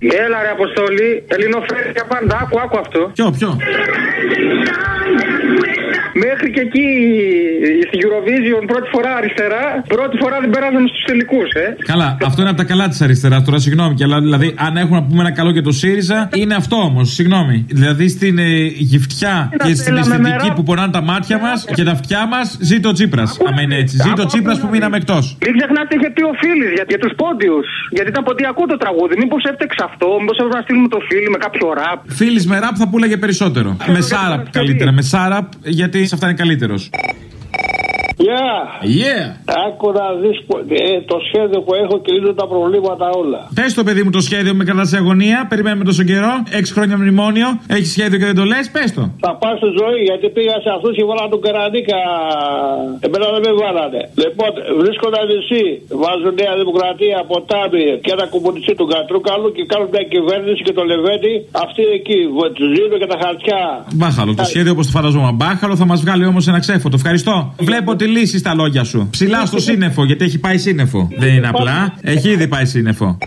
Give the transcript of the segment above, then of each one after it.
Έλα ρε Αποστολή, ελληνοφρένια πάντα, άκου, άκου αυτό. Ποιο, ποιο; Μέχρι και εκεί στην Eurovision πρώτη φορά αριστερά, πρώτη φορά δεν περάσαμε στους τελικούς, ε. Καλά, αυτό είναι από τα καλά της αριστεράς. Τώρα, συγγνώμη, και αλλά, δηλαδή, αν έχουμε να πούμε ένα καλό για το ΣΥΡΙΖΑ, είναι αυτό όμως, συγγνώμη. Δηλαδή, στην ε, γυφτιά και στην θέλαμε αισθητική μερά- που πονάνε τα μάτια μας και τα αυτιά μας, ζει το Τσίπρας. Άμα είναι έτσι. Ζει το Τσίπρας που μείναμε εκτός. Μην ξεχνάτε είχε πει ο Φίλη για, για τους πόντιους. Γιατί ήταν ποντιακό το τραγούδι. Μήπως έφτεξε αυτό, μήπως έπρεπε να στείλουμε το Φίλη με κάποιο ραπ. Φίλης με ραπ θα πούλαγε περισσότερο. Με σάραπ καλύτερα. Με σάραπ γιατί σε αυτά είναι καλύτερος. Γεια! Yeah! Άκου να δεις που- ε, το σχέδιο που έχω και λύνω τα προβλήματα όλα. Πες το παιδί μου το σχέδιο με κρατά σε αγωνία. Περιμένουμε τόσο καιρό. Έξι χρόνια μνημόνιο. Έχεις σχέδιο και δεν το λες; Πες το. Θα πάω στη ζωή γιατί πήγα σε αυτούς και βάλα του Καρανίκα. Εμένα δεν με βάλανε. Λοιπόν, βρίσκονταν νησί. Βάζουν Νέα Δημοκρατία, ποτάμι και ένα κομμουνιστή του Κατρούκαλου και κάνουν μια κυβέρνηση και το Λεβέντι. Αυτοί εκεί τους δίνουν και τα χαρτιά. Μπάχαλο. Το σχέδιο όπως το φανταζόμουν. Μπάχαλο θα μας βγάλει όμως ένα ξέφωτο. Ευχαριστώ. Βλέπω τη λύση στα λόγια σου. Ψηλά στο σύννεφο γιατί έχει πάει σύννεφο. Δεν είναι απλά. Έχει ήδη πάει σύννεφο.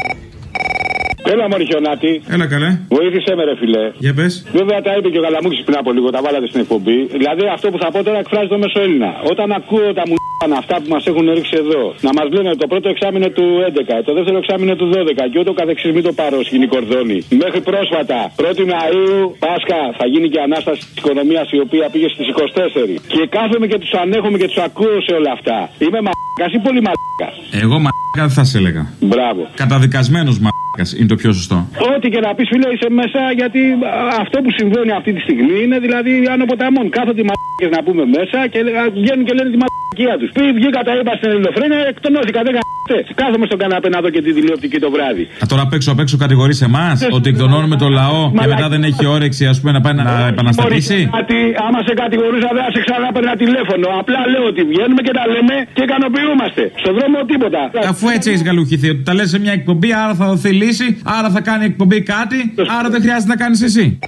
Έλα, Μωριχιονάτη. Έλα καλέ. Βοήθησε με, ρε φιλέ. Για πες. Βέβαια τα είπε και ο Καλαμούκη πριν από λίγο, τα βάλατε στην εκπομπή. Δηλαδή αυτό που θα πω τώρα εκφράζει το μέσο Έλληνα. Όταν ακούω τα μου αυτά που μας έχουν ρίξει εδώ, να μας λένε το πρώτο εξάμεινο του 11, το δεύτερο εξάμεινο του 12 και ούτω καθεξής, μην το πάρω σκηνή κορδόνη. Μέχρι πρόσφατα, 1η Μαου, Πάσχα, θα γίνει και ανάσταση της οικονομίας η οποία πήγε στις 24. Και κάθομαι και τους ανέχομαι και τους ακούω σε όλα αυτά. Είμαι μαλάκας ή πολύ μαλάκας; Εγώ μαλάκα δεν θα σε έλεγα. Μπράβο. Καταδικασμένος μαλάκας είναι το πιο σωστό. Ό,τι και να πεις, φίλε, είσαι μέσα γιατί α, αυτό που συμβαίνει αυτή τη στιγμή είναι δηλαδή άνω ποταμών. Κάθονται οι μαλακίες να πούμε μέσα και λέ- α, βγαίνουν και λένε τη μαλακία τους. Πριν βγήκα τα είπα στην Ελληνοφρένια, εκτονώθηκα, δεν γαμπτέ. Κάθομαι στον καναπέ να δω και τη τηλεοπτική το βράδυ. Α, τώρα απ' έξω απ' έξω κατηγορείς εμάς ότι εκδονώνουμε το λαό και μετά δεν έχει όρεξη ας πούμε, να πάει να επαναστατήσει; Ότι άμα σε κατηγορούσα δεν θα σε ξανά παίρνα τηλέφωνο. Απλά λέω ότι βγαίνουμε και τα λέμε και ικανοποιούμαστε. Στον δρόμο τίποτα. Αφού έτσι έχεις γαλουχηθεί, ότι τα λες σε μια εκπομπή, άρα θα δοθεί λύση, άρα θα κάνει εκπομπή κάτι, άρα δεν χρειάζεται να κάνεις εσύ.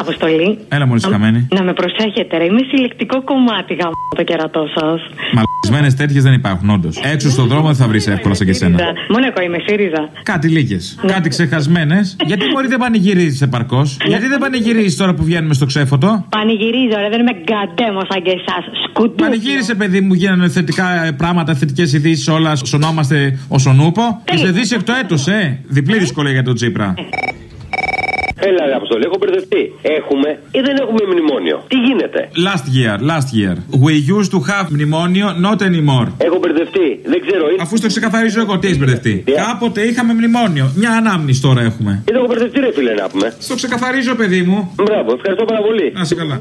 Αποστολή. Έλα, μόλις χαμένη. Να με προσέχετε, ρε. Είμαι συλλεκτικό κομμάτι γαμ το κερατό σας. Μαλισμένε τέτοιες δεν υπάρχουν, όντως. Έξω στον δρόμο δεν θα βρεις εύκολα σαν και εσένα. Μόνο εγώ είμαι ΣΥΡΙΖΑ. Κάτι λίγες. Κάτι ξεχασμένες. Γιατί μπορεί δεν πανηγυρίζεις επαρκώς; Γιατί δεν πανηγυρίζεις τώρα που βγαίνουμε στο ξέφωτο; Πανηγυρίζω, ρε. Δεν είμαι γκαντέμο σαν και εσάς. Σκουντού. Πανηγύρισε, παιδί μου, γίνανε θετικά ε, πράγματα, θετικές ειδήσεις όλα. Σωνόμαστε ω ο νούπο. Και σε δίσει εκ το έτος, ε. Διπλή δυσκολία για τον Τσίπρα. Έλα, ρε Αποστολή, έχω μπερδευτεί. Έχουμε ή δεν έχουμε μνημόνιο; Τι γίνεται; Last year, last year. We used to have μνημόνιο, not anymore. Έχω μπερδευτεί. Δεν ξέρω. Είναι... Αφού στο ξεκαθαρίζω εγώ, τι έχεις μπερδευτεί. Κάποτε είχαμε μνημόνιο. Μια ανάμνηση τώρα έχουμε. Δεν έχω μπερδευτεί, ρε φίλε, να πούμε. Στο ξεκαθαρίζω, παιδί μου. Μπράβο, ευχαριστώ πάρα πολύ. Να σε καλά.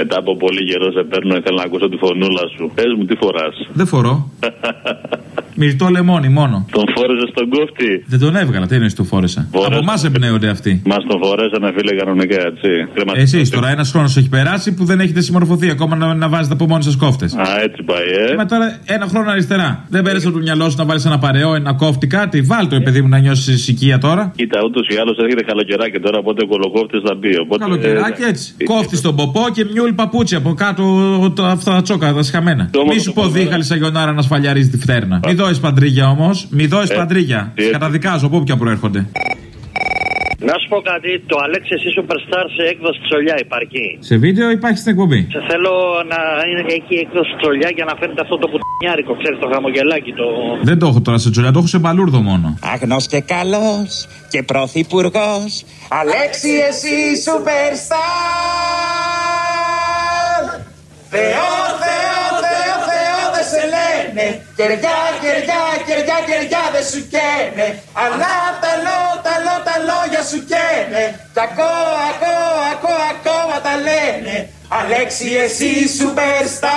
Μετά από πολύ καιρό σε παίρνω, ήθελα να ακούσω τη φωνούλα σου. Πες μου, τι φοράς; Δεν φορώ. Μυρτό λεμόνι μόνο. Τον φόρεσε στον κόφτη. Δεν τον έβγαλα, τι εννοείς το φόρεσα. Φόρεσα. Από εμάς εμπνέονται αυτοί. Μας τον φορέσανε, φίλε, κανονικά έτσι. Κρεματικό. Εσείς τώρα ένας χρόνος έχει περάσει που δεν έχετε συμμορφωθεί ακόμα να, να βάζετε από μόνοι σας κόφτες. Α, έτσι πάει, ε. Μα τώρα ένα χρόνο αριστερά. Δεν πέρασε από το μυαλό σου να βάλεις ένα παρεό, ένα κόφτη κάτι; Βάλ το, παιδί μου, να νιώσεις οικία τώρα. Κοίτα, ούτως ή άλλως έρχεται καλοκαιράκι τώρα, οπότε ο κολοκόφτης θα μπει. Οπότε, Καλοκαιράκι ε, έτσι. ε, Κόφτη στον ποπό και μιούλ παπούτσι από κάτω το, αυτά τα τσόκα, τα σχαμένα. Το Μη μόνο σου το πω μόνο. δίχαλη σαγιονάρα να σφαλιαρίζει τη φτέρνα. Μη δώσεις παντρίγια όμως. Μη δώσεις Ε, παντρίγια. τι Σε έτσι. καταδικάζω από όποια προέρχονται. Να σου πω κάτι, το Αλέξη εσύ Superstar σε έκδοση τσολιά υπάρχει. Σε βίντεο υπάρχει στην εκπομπή. Σε θέλω να είναι εκεί έκδοση τσολιά για να φαίνεται αυτό το πουτνιάρικο, ξέρεις το χαμογελάκι. Το... Δεν το έχω τώρα σε τζολιά, το έχω σε μπαλούρδο μόνο. Άγνος και καλός και πρωθυπουργός Αλέξη εσύ σούπερστάρ Θεό, Θεό, Θεό, Θεό δεν σε λένε Κεριά, κεριά, κεριά, κεριά δεν σου καίνε Αλλά τα λό, τα λό, τα λόγια σου καίνε Κι ακόμα, ακόμα, ακόμα, ακόμα τα λένε Αλέξη εσύ σούπερστάρ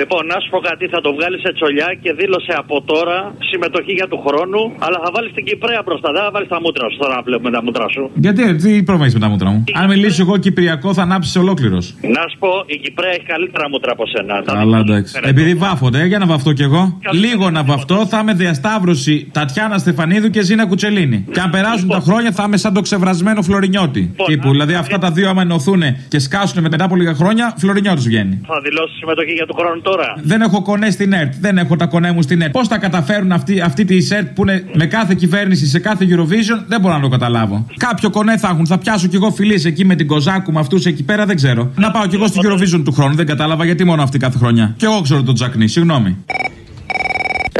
Λοιπόν, να σου πω κάτι, θα το βγάλεις σε τσολιά και δήλωσε από τώρα συμμετοχή για του χρόνου, αλλά θα βάλεις την Κυπρέα μπροστά. Δεν θα βάλεις τα μούτρα σου τώρα να βλέπουμε τα μούτρα σου. Γιατί, τι πρόβλημα έχεις με τα μούτρα μου; Αν μιλήσω εγώ Κυπριακό, θα ανάψεις ολόκληρος. Να σου πω, η Κυπρέα έχει καλύτερα μούτρα από σένα. Τα Καλά, δικά σου. εντάξει. Φαίνεται. Επειδή βάφονται, ε, για να βαφτώ κι εγώ. Λίγο να βαφτώ, θα είμαι διασταύρωση Τατιάνα Στεφανίδου και Ζήνα Κουτσελίνη. Και αν περάσουν τα χρόνια, θα είμαι σαν το ξεβρασμένο Φλωρινιώτη. Τύπου, δηλαδή αυτά τα δύο, άμα άμα ενωθούν και σκάσουν μετά από λίγα χρόνια, φλωρινιό του βγαίνει. Θα δηλώσει συμμετοχή για του χρόνου τώρα. Δεν έχω κονέ στην ΕΡΤ. Δεν έχω τα κονέ μου στην ΕΡΤ. Πώς τα καταφέρουν αυτή, αυτή της ΕΡΤ που είναι με κάθε κυβέρνηση σε κάθε Eurovision, δεν μπορώ να το καταλάβω. Κάποιο κονέ θα έχουν. Θα πιάσω κι εγώ φιλίες εκεί με την Κοζάκου, με αυτούς εκεί πέρα, δεν ξέρω. Να πάω κι εγώ στην Eurovision του χρόνου, δεν κατάλαβα γιατί μόνο αυτή κάθε χρονιά. Κι εγώ ξέρω τον Τζακνί, συγγνώμη.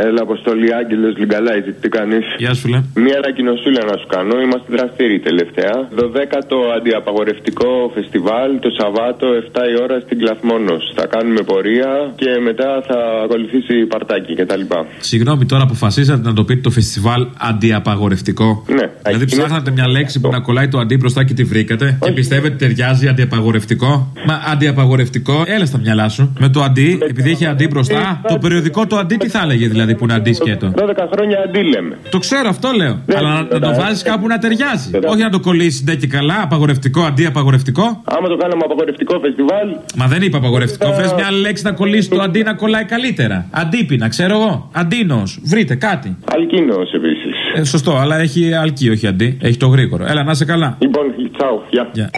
Έλα, Αποστολή Άγγελος Λιγκαλάιτη, τι κάνεις; Γεια σου, λέ. Μία ανακοινωσούλα να σου κάνω. Είμαστε δραστήριοι τελευταία. 12ο αντιαπαγορευτικό φεστιβάλ το Σαββάτο 7 η ώρα στην Κλαθμόνος. Θα κάνουμε πορεία και μετά θα ακολουθήσει παρτάκι κτλ. Συγγνώμη, τώρα αποφασίσατε να το πείτε το φεστιβάλ αντιαπαγορευτικό. Ναι. Δηλαδή ψάχνατε μια λέξη που να κολλάει το αντί μπροστά και τη βρήκατε και πιστεύετε ταιριάζει αντιαπαγορευτικό; Μα αντιαπαγορευτικό, έλα στα μυαλά σου. Με το αντί, επειδή έχει αντί μπροστά, το περιοδικό το αντί τι θα έλεγε δηλαδή; Που είναι αντί σκέτο. 12 χρόνια αντί λέμε. Το ξέρω, αυτό λέω. Ναι, Αλλά να, να το ναι. βάζεις κάπου να ταιριάζει. Ναι. Όχι να το κολλήσεις ντε και καλά, απαγορευτικό, αντί απαγορευτικό. Άμα το κάναμε απαγορευτικό φεστιβάλ, Μα δεν είπα απαγορευτικό. Θες μια άλλη λέξη να κολλήσεις το αντί να κολλάει καλύτερα. Αντίπεινα, ξέρω εγώ. Αντίνος. Βρείτε κάτι. αλκίνος επίσης. Ε, σωστό, αλλά έχει αλκή, όχι αντί. Έχει το γρήγορο. Έλα, να είσαι καλά. Λοιπόν, τσάου, γεια. Γεια.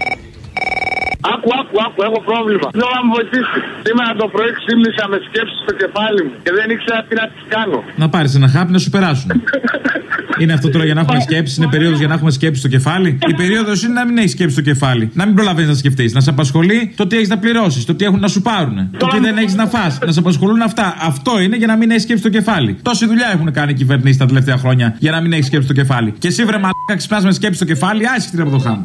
Άκου, άκου, άκου, έχω πρόβλημα. Θέλω να μου βοηθήσει. Σήμερα το πρωί ξύπνησα με σκέψει στο κεφάλι μου και δεν ήξερα τι να τις κάνω. Να πάρεις ένα χάπι να σου περάσουν. είναι αυτό τώρα για να έχουμε σκέψεις, είναι περίοδος για να έχουμε σκέψεις στο κεφάλι. Η περίοδος είναι να μην έχεις σκέψεις στο κεφάλι. Να μην προλαβαίνεις να σκεφτείς. Να σε απασχολεί το τι έχεις να πληρώσεις, το τι έχουν να σου πάρουν, το τι δεν έχεις να φας Να σε απασχολούν αυτά. Αυτό είναι για να μην έχεις σκέψεις στο κεφάλι. Τόση δουλειά έχουν κάνει οι κυβερνήσεις τα τελευταία χρόνια για να μην έχεις σκέψεις στο κεφάλι. Και εσύ βρε μαλάκα ξυπνάς με σκέψεις στο κεφάλι, άσχητη από το χάμ.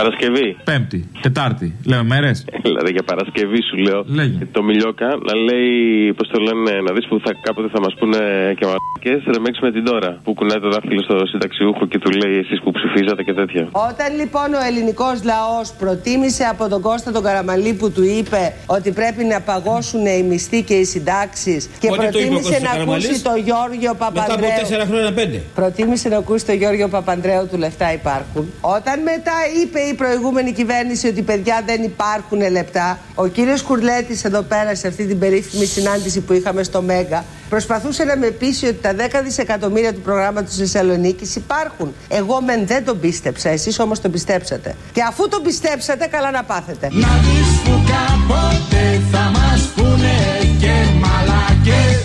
Παρασκευή. Πέμπτη, Τετάρτη, λέμε μέρες; Δηλαδή για Παρασκευή σου λέω. Λέγε. Το Μιλιόκα να λέει, πώς το λένε, να δεις που θα, κάποτε θα μας πούνε και μαλακές, ρεμέξ με την τώρα. Που κουνάει το δάχτυλο στο συνταξιούχο και του λέει εσείς που ψηφίζατε και τέτοια. Όταν λοιπόν ο ελληνικός λαός προτίμησε από τον Κώστα τον Καραμαλή που του είπε ότι πρέπει να παγώσουν οι μισθοί και οι συντάξεις και Πότε το είπε ο προτίμησε Κώστας να Καραμαλής; ακούσει τον Γιώργιο Μετά από Παπανδρέου τέσσερα χρόνια πέντε. Προτίμησε να ακούσει τον Γιώργιο Παπανδρέου του λεφτά υπάρχουν. Όταν μετά είπε η προηγούμενη κυβέρνηση ότι παιδιά δεν υπάρχουν λεπτά, ο κύριος Κουρλέτης εδώ πέρα σε αυτή την περίφημη συνάντηση που είχαμε στο Μέγα προσπαθούσε να με πείσει ότι τα 10 δισεκατομμύρια του προγράμματος της Θεσσαλονίκης υπάρχουν. Εγώ μεν δεν τον πίστεψα, εσείς όμως τον πιστέψατε. Και αφού τον πιστέψατε, καλά να πάθετε. Να δεις που κάποτε θα μας πούνε και μαλακές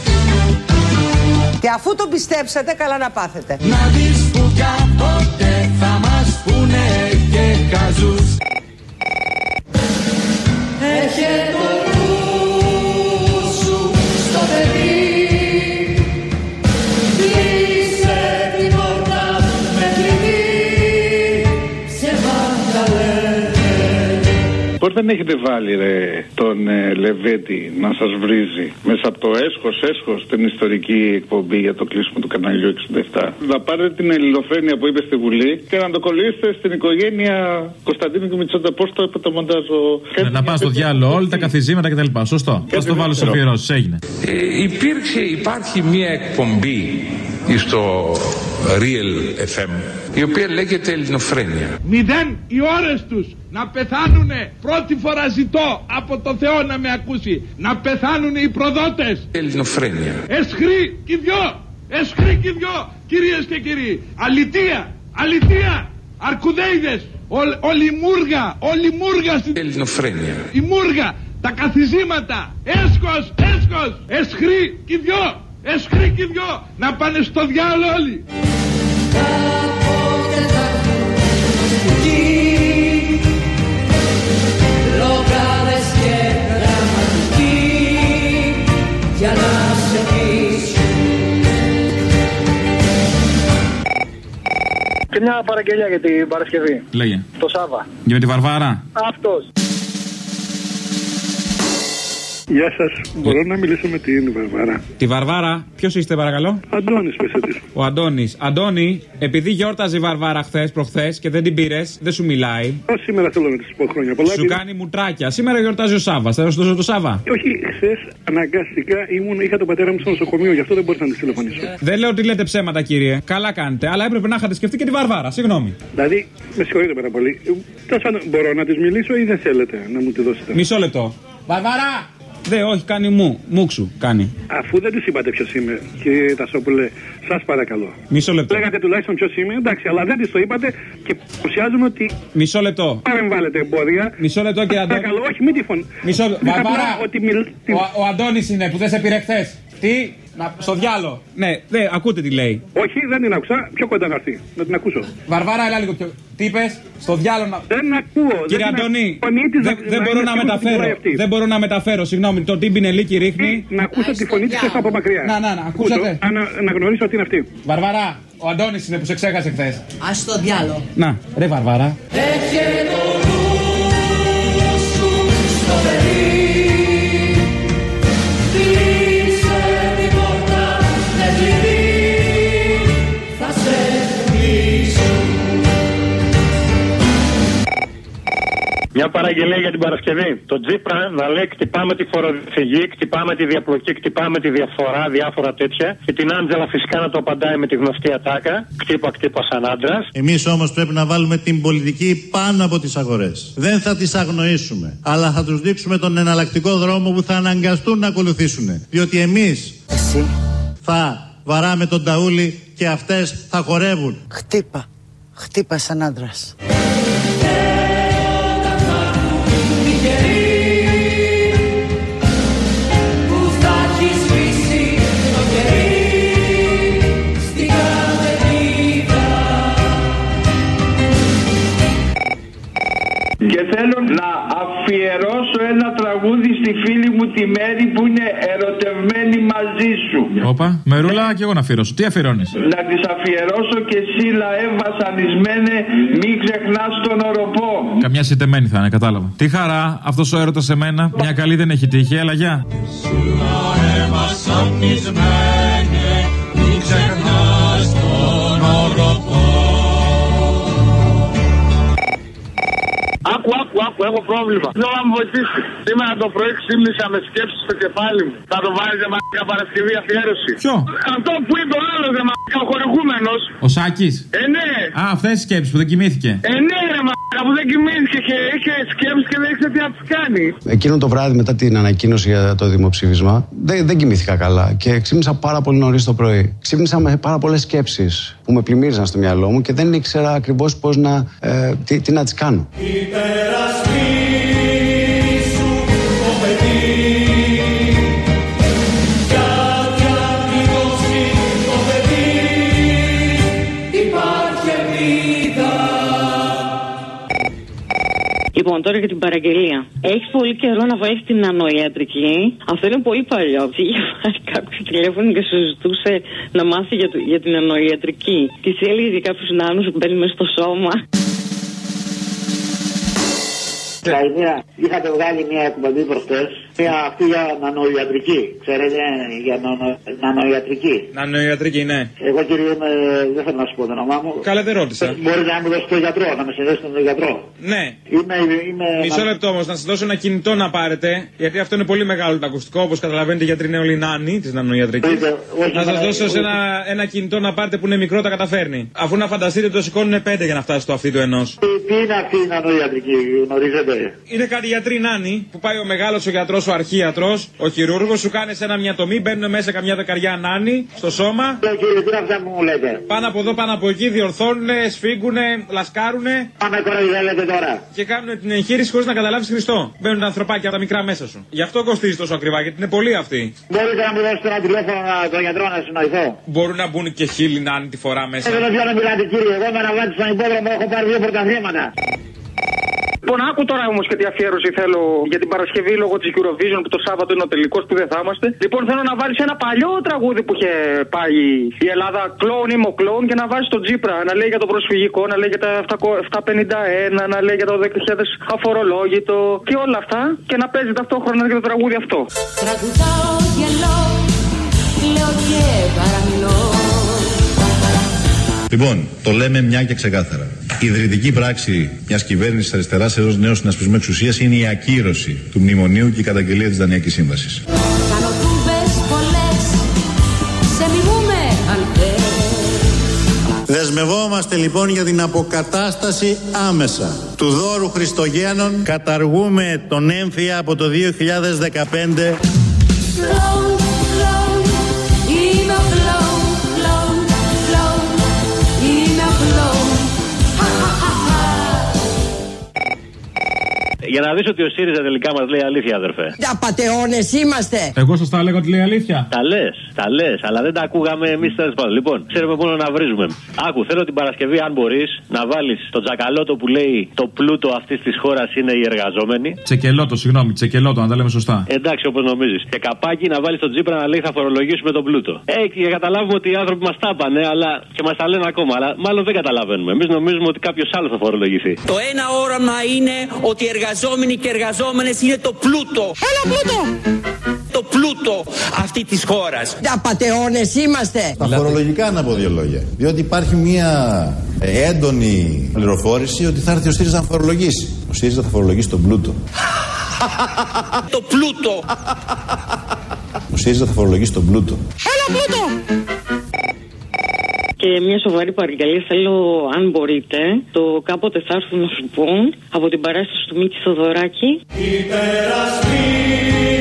Και αφού τον πιστέψατε, καλά να πάθετε. Να δεις που κάποτε θα μας πούνε και καζούς δεν έχετε βάλει ρε, τον ε, Λεβέντη να σας βρίζει μέσα από το έσχος έσχος την ιστορική εκπομπή για το κλείσιμο του καναλιού 67. Να πάρετε την ελληνοφρένεια που είπε στη Βουλή και να το κολλήσετε στην οικογένεια Κωνσταντίνου και Μητσόντα. Πώς το είπε το μοντάζο; Ναι, να πα στο διάλογο, όλα τα καθιζήματα κτλ. Σωστό. Θα το βάλω σε αφιερώσεις, έγινε. Ε, υπήρξε, υπάρχει μια εκπομπή στο Real FM η οποία λέγεται Ελληνοφρένια. Μηδέν οι ώρες τους να πεθάνουνε. Πρώτη φορά ζητώ από το Θεό να με ακούσει. Να πεθάνουνε οι προδότες. Ελληνοφρένια. Εσχρή κι δυο. Εσχρή κι δυο Κυρίες και κύριοι. Αλητία Αλητία. Αρκουδέιδες. Ολ- Όλη η μούργα Όλη η μούργα στην Ελληνοφρένια. Η μούργα Τα καθιζήματα. Έσχος Έσχος. Εσχρή κι δυο Εσχρή κι δυο Να πάνε στο διάλογο όλοι Κάποτε θα έρθουν εκεί Λογάδες και γραμματικοί Για να σε πείσουν Και μια παραγγελία για την Παρασκευή. Λέγε. Το Σάβα. Για με τη Βαρβάρα. Αυτός. Γεια σας. Μπορώ να μιλήσω με την Βαρβάρα. Τη Βαρβάρα, ποιος είστε παρακαλώ; Αντώνης, πέσε τη. Ο Αντώνης. Αντώνη, επειδή γιόρταζε η Βαρβάρα χθες προχθές και δεν την πήρες, δεν σου μιλάει. Ω σήμερα θέλω να της πω χρόνια πολλά. Σου επειδή- κάνει μουτράκια. Σήμερα γιορτάζει ο Σάβα. Θα σου δώσω το Σάβα. Όχι, χθες αναγκαστικά ήμουν, είχα τον πατέρα μου στο νοσοκομείο, γι' αυτό δεν μπορούσα να της τηλεφωνήσω. Δεν λέω ότι λέτε ψέματα, κύριε. Καλά κάνετε. Αλλά έπρεπε να είχατε σκεφτεί και τη Βαρβάρα. Συγγνώμη. Δηλαδή, με συγχωρείτε πάρα πολύ. Τέλος πάντων, μπορώ να της μιλήσω ή δεν θέλετε να μου τη δώσετε; Μισό λεπτό. Βαρβάρα! Δε, όχι, κάνει μου. Μουξου, κάνει. Αφού δεν της είπατε ποιος είμαι, κύριε Τασόπουλε, σας παρακαλώ. Μισό λεπτό. Λέγατε τουλάχιστον ποιος είμαι, εντάξει, αλλά δεν της το είπατε και παρουσιάζουμε ότι Μισό λεπτό. παρεμβάλλετε εμπόδια. Μισό λεπτό, κύριε Αντώνη. Παρακαλώ, όχι, μην τη φωνή. Μισό λεπτό. Απλά Βαρβάρα! Ότι μιλ... Ο, ο Αντώνης είναι που δεν σε πήρε χθες. Τι, να, στο διάλο. Ναι, δε, ακούτε τι λέει. Όχι, δεν την άκουσα. Πιο κοντά να έρθει. Να την ακούσω. Βαρβάρα, έλα λίγο πιο. Τι είπες, στο διάλο να. Δεν ακούω. Κύριε δεν την Αντώνη, ακ- φωνή της δεν, να- δεν να μπορώ είναι να σίγουρη ότι την μεταφέρω. μιλάει αυτή. Δεν μπορώ να μεταφέρω, συγγνώμη. Το τι μπινελίκι ρίχνει. Να ακούσω τη φωνή της από μακριά. Να, να, να, ακούσατε. Ακούσω, Να, να γνωρίσω ότι είναι αυτή. Βαρβαρά, ο Αντώνης είναι που σε ξέχασε χθες. Α το διάλο. Να, ρε Βαρβάρα. Έχει Μια παραγγελία για την Παρασκευή. Το Τζίπρα να λέει κτυπάμε τη φοροδιαφυγή, κτυπάμε τη διαπλοκή, κτυπάμε τη διαφορά, διάφορα τέτοια. Και την Άντζελα φυσικά να το απαντάει με τη γνωστή ατάκα. Κτύπα, κτύπα σαν άντρας. Εμείς όμως πρέπει να βάλουμε την πολιτική πάνω από τις αγορές. Δεν θα τις αγνοήσουμε. Αλλά θα τους δείξουμε τον εναλλακτικό δρόμο που θα αναγκαστούν να ακολουθήσουν. Διότι εμείς θα βαράμε τον ταούλι και αυτές θα χορεύουν. Χτύπα. Χτύπα σαν άντρας. Τη Μέρη που είναι ερωτευμένη μαζί σου. Όπα, μερούλα και εγώ να αφιερώσω. Τι αφιερώνεις; Να τη αφιερώσω και εσύ λαέ βασανισμένε μην ξεχνάς τον οροπό. Καμιά συντεμένη θα είναι, κατάλαβα. Τι χαρά, αυτός ο έρωτα σε μένα. Μια καλή δεν έχει τύχη, έλα γεια. Μην Άκου, άκου, άκου, έχω πρόβλημα. Θέλω να μου βοηθήσει. Σήμερα το πρωί ξύπνησα με σκέψει στο κεφάλι μου. Θα το βάλει για μαλάκα Παρασκευή αφιέρωση. Ποιο; Αυτό που είπε ο άλλος, δε μαλάκα, ο χορηγούμενος. Ο Σάκης. Ε, ναι. Α, αυτές τι σκέψεις που δεν κοιμήθηκε. Ε, ναι, ρε μαλάκα, που δεν κοιμήθηκε και είχε σκέψεις και δεν ήξερε τι να τι κάνει. Εκείνο το βράδυ μετά την ανακοίνωση για το δημοψήφισμα δεν, δεν κοιμήθηκα καλά και ξύπνησα πάρα πολύ νωρίς το πρωί. Ξύπνησα με πάρα πολλές σκέψεις που με πλημμύριζαν στο μυαλό μου και δεν ήξερα ακριβώς πώς να. Ε, τι, τι να τι κάνω. Υπερασπί Λοιπόν, τώρα για την παραγγελία. Έχεις πολύ καιρό να βάλεις την ανοϊατρική. Αυτό είναι πολύ παλιό. Είχε πάρει κάποιο τηλέφωνο και σου ζητούσε να μάθει για, το- για την ανοϊατρική. Της έλεγε για κάποιους νάνους που μπαίνουν μέσα στο σώμα. Καλημέρα. Είχατε βγάλει μια εκπομπή προχτές. Μια αυτή για νανοϊατρική. Ξέρετε, για νανο- νανοϊατρική. Νανοϊατρική, ναι. Εγώ κύριε είμαι, δεν θέλω να σου πω το όνομά μου. Καλά, δεν ρώτησα. Μπορείτε να μου δώσετε το γιατρό, να με συνδέσετε με τον γιατρό. Ναι. Είμαι, είμαι... Μισό λεπτό όμως, να σας δώσω ένα κινητό να πάρετε. Γιατί αυτό είναι πολύ μεγάλο το ακουστικό. Όπως καταλαβαίνετε, οι γιατροί είναι όλοι νάνοι της νανοϊατρικής. όχι, Να σας μα- δώσω σε ένα, ένα κινητό να πάρετε που είναι μικρό, τα καταφέρνει. Αφού να φανταστείτε το σηκώνουν πέντε για να φτάσει στο αυτί του ενός. Τι, τι είναι αυτή η νανοϊατρική, γνωρίζετε; Είναι κάτι γιατροί νάνοι που πάει ο μεγάλος ο γιατρός, ο αρχίατρος, ο χειρούργος, σου κάνεις σε ένα μια τομή, μπαίνουν μέσα καμιά δεκαριά νάνοι στο σώμα. Λέω κύριε, τι είναι αυτά που μου λέτε; Πάνω από εδώ, πάνω από εκεί, διορθώνουν, σφίγγουν, λασκάρουν. Πάμε κοροϊδεύετε τώρα. Και κάνουν την εγχείρηση χωρίς να καταλάβεις Χριστό. Μπαίνουν τα ανθρωπάκια από τα μικρά μέσα σου. Γι' αυτό κοστίζει τόσο ακριβά, γιατί είναι πολύ αυτή. Μπορείτε να μου δώσετε ένα τηλέφωνο να- τον γιατρό να συνοηθώ; Μπορούν να μπουν και χίλιοι νάνοι τη φορά μέσα. Δεν θέλω να μιλάτε κύριε, εγώ με αναβάτη στον υπόδρομο έχω πάρει δύο πρωταθλήματα. Λοιπόν, άκου τώρα όμως και τι αφιέρωση θέλω για την Παρασκευή λόγω της Eurovision που το Σάββατο είναι ο τελικός που δεν θα είμαστε. Λοιπόν, θέλω να βάλεις ένα παλιό τραγούδι που είχε πάει η Ελλάδα, κλόουν είμαι ο κλόουν, και να βάζεις τον Τζίπρα να λέει για το προσφυγικό, να λέει για τα 751, να λέει για το 10.000 αφορολόγητο και όλα αυτά και να παίζει ταυτόχρονα και το τραγούδι αυτό. Τραγουδάω γελώ, λέω και παραμιλώ Λοιπόν, το λέμε μια και ξεκάθαρα. Η ιδρυτική πράξη μιας κυβέρνησης αριστεράς ενός νέου συνασπισμού εξουσίας είναι η ακύρωση του μνημονίου και η καταγγελία της Δανειακή Σύμβασης. Κάνω τούμπες πολλές, σε μιμούμε αν θες Δεσμευόμαστε λοιπόν για την αποκατάσταση άμεσα του δώρου Χριστογέννων. Καταργούμε τον έμφυα από το 2015. Για να δεις ότι ο ΣΥΡΙΖΑ τελικά μας λέει αλήθεια, αδερφέ. Απατεώνε είμαστε. Εγώ σας τα έλεγα ότι λέει αλήθεια. Τα λες, τα λες, αλλά δεν τα ακούγαμε εμείς τέλο πάντων. Λοιπόν, ξέρουμε μόνο να βρίζουμε. Άκου, θέλω την Παρασκευή, αν μπορείς, να βάλεις το τζακαλώτο που λέει το πλούτο αυτής της χώρας είναι οι εργαζόμενοι. Τσεκελώτο, συγγνώμη, τσεκελώτο, να τα λέμε σωστά. Εντάξει, όπως νομίζεις. Και καπάκι να βάλεις τον Τζίπρα να λέει θα φορολογήσουμε τον πλούτο. Ε, και καταλάβουμε ότι οι άνθρωποι μας τα πάνε, αλλά και μας τα λένε ακόμα. Αλλά μάλλον δεν καταλαβαίνουμε. Εμείς νομίζουμε ότι κάποιος άλλος θα φορολογηθεί. Το ένα όραμα είναι ότι οι εργαζόμενοι και εργαζόμενες είναι το πλούτο. Έλα πλούτο! Το πλούτο αυτή της χώρας. Απατεώνε είμαστε. Τα φορολογικά να πω δύο λόγια. Διότι υπάρχει μια ε, έντονη πληροφόρηση ότι θα έρθει ο ΣΥΡΙΖΑ να φορολογήσει. Ο ΣΥΡΙΖΑ θα φορολογήσει τον πλούτο. το πλούτο. Ο ΣΥΡΙΖΑ θα φορολογήσει τον πλούτο. Έλα πλούτο! Και μια σοβαρή παραγγελία θέλω, αν μπορείτε, το κάποτε θα έρθουν να σου πούν από την παράσταση του Μίκη Θοδωράκη. Υπερασπί